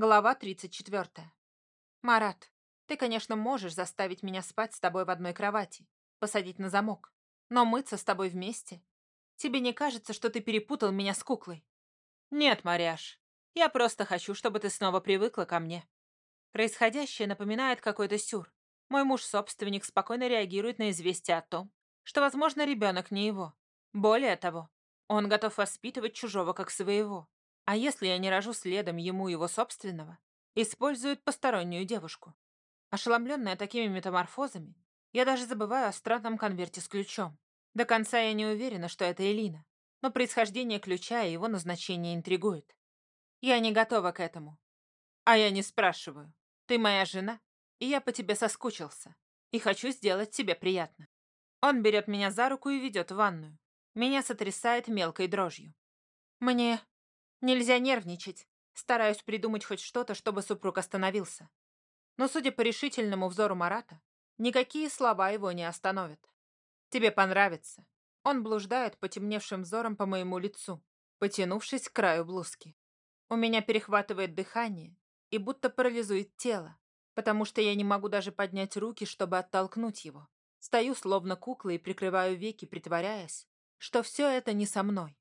Глава 34. Марат, ты, конечно, можешь заставить меня спать с тобой в одной кровати, посадить на замок, но мыться с тобой вместе? Тебе не кажется, что ты перепутал меня с куклой? Нет, Маряш, я просто хочу, чтобы ты снова привыкла ко мне. Происходящее напоминает какой-то сюр. Мой муж-собственник спокойно реагирует на известие о том, что, возможно, ребенок не его. Более того, он готов воспитывать чужого как своего. А если я не рожу следом ему его собственного, использует постороннюю девушку. Ошеломленная такими метаморфозами, я даже забываю о странном конверте с ключом. До конца я не уверена, что это Элина, но происхождение ключа и его назначение интригует. Я не готова к этому. А я не спрашиваю. Ты моя жена, и я по тебе соскучился, и хочу сделать тебе приятно. Он берет меня за руку и ведет в ванную. Меня сотрясает мелкой дрожью. Мне Нельзя нервничать. Стараюсь придумать хоть что-то, чтобы супруг остановился. Но, судя по решительному взору Марата, никакие слова его не остановят. Тебе понравится. Он блуждает потемневшим взором по моему лицу, потянувшись к краю блузки. У меня перехватывает дыхание и будто парализует тело, потому что я не могу даже поднять руки, чтобы оттолкнуть его. Стою словно кукла и прикрываю веки, притворяясь, что все это не со мной.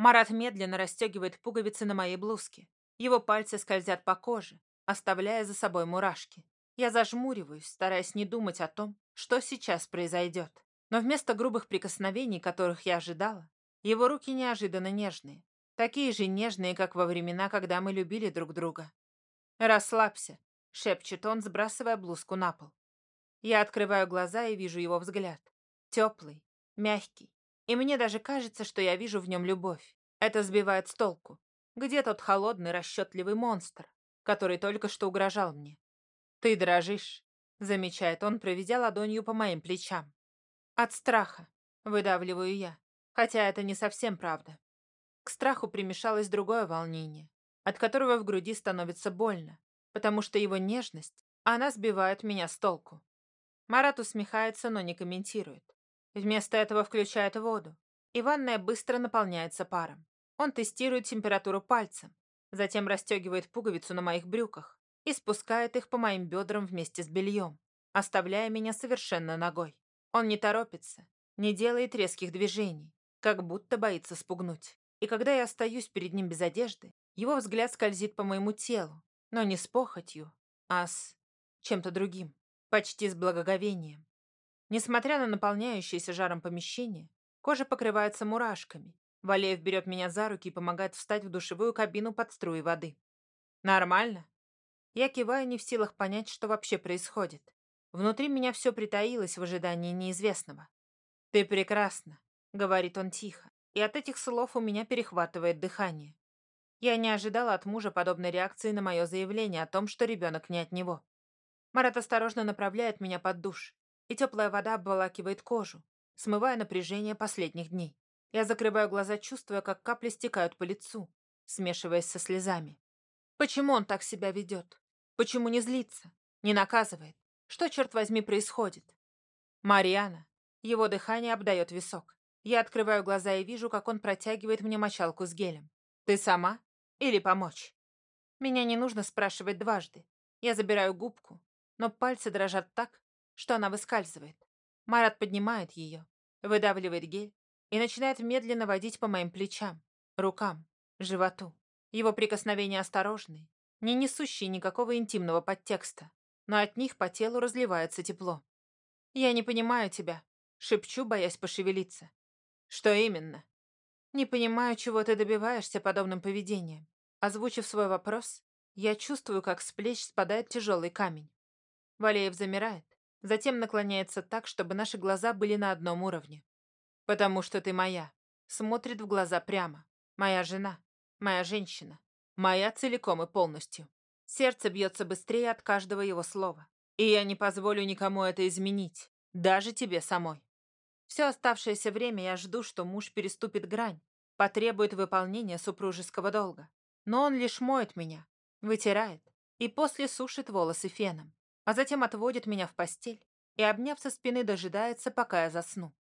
Марат медленно расстегивает пуговицы на моей блузке. Его пальцы скользят по коже, оставляя за собой мурашки. Я зажмуриваюсь, стараясь не думать о том, что сейчас произойдет. Но вместо грубых прикосновений, которых я ожидала, его руки неожиданно нежные. Такие же нежные, как во времена, когда мы любили друг друга. «Расслабься», — шепчет он, сбрасывая блузку на пол. Я открываю глаза и вижу его взгляд. Теплый, мягкий, и мне даже кажется, что я вижу в нем любовь. Это сбивает с толку. Где тот холодный, расчетливый монстр, который только что угрожал мне? «Ты дрожишь», — замечает он, проведя ладонью по моим плечам. «От страха», — выдавливаю я, хотя это не совсем правда. К страху примешалось другое волнение, от которого в груди становится больно, потому что его нежность, она сбивает меня с толку. Марат усмехается, но не комментирует. Вместо этого включает воду, и ванная быстро наполняется паром. Он тестирует температуру пальцем, затем расстегивает пуговицу на моих брюках и спускает их по моим бедрам вместе с бельем, оставляя меня совершенно ногой. Он не торопится, не делает резких движений, как будто боится спугнуть. И когда я остаюсь перед ним без одежды, его взгляд скользит по моему телу, но не с похотью, а с чем-то другим, почти с благоговением. Несмотря на наполняющееся жаром помещение, кожа покрывается мурашками. Валеев берет меня за руки и помогает встать в душевую кабину под струи воды. «Нормально?» Я киваю, не в силах понять, что вообще происходит. Внутри меня все притаилось в ожидании неизвестного. «Ты прекрасна», — говорит он тихо, и от этих слов у меня перехватывает дыхание. Я не ожидала от мужа подобной реакции на мое заявление о том, что ребенок не от него. Марат осторожно направляет меня под душ и теплая вода обволакивает кожу, смывая напряжение последних дней. Я закрываю глаза, чувствуя, как капли стекают по лицу, смешиваясь со слезами. Почему он так себя ведет? Почему не злится? Не наказывает? Что, черт возьми, происходит? Мариана. Его дыхание обдает висок. Я открываю глаза и вижу, как он протягивает мне мочалку с гелем. Ты сама? Или помочь? Меня не нужно спрашивать дважды. Я забираю губку, но пальцы дрожат так, что она выскальзывает. Марат поднимает ее, выдавливает гель и начинает медленно водить по моим плечам, рукам, животу. Его прикосновения осторожные, не несущие никакого интимного подтекста, но от них по телу разливается тепло. «Я не понимаю тебя», — шепчу, боясь пошевелиться. «Что именно?» «Не понимаю, чего ты добиваешься подобным поведением». Озвучив свой вопрос, я чувствую, как с плеч спадает тяжелый камень. Валеев замирает, Затем наклоняется так, чтобы наши глаза были на одном уровне. «Потому что ты моя». Смотрит в глаза прямо. «Моя жена. Моя женщина. Моя целиком и полностью». Сердце бьется быстрее от каждого его слова. И я не позволю никому это изменить. Даже тебе самой. Все оставшееся время я жду, что муж переступит грань, потребует выполнения супружеского долга. Но он лишь моет меня, вытирает и после сушит волосы феном а затем отводит меня в постель и, обняв со спины, дожидается, пока я засну.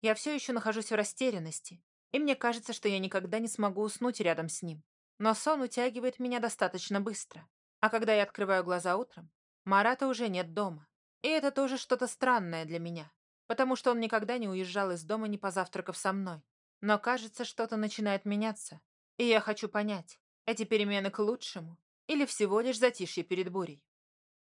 Я все еще нахожусь в растерянности, и мне кажется, что я никогда не смогу уснуть рядом с ним. Но сон утягивает меня достаточно быстро. А когда я открываю глаза утром, Марата уже нет дома. И это тоже что-то странное для меня, потому что он никогда не уезжал из дома, не позавтракав со мной. Но кажется, что-то начинает меняться, и я хочу понять, эти перемены к лучшему или всего лишь затишье перед бурей.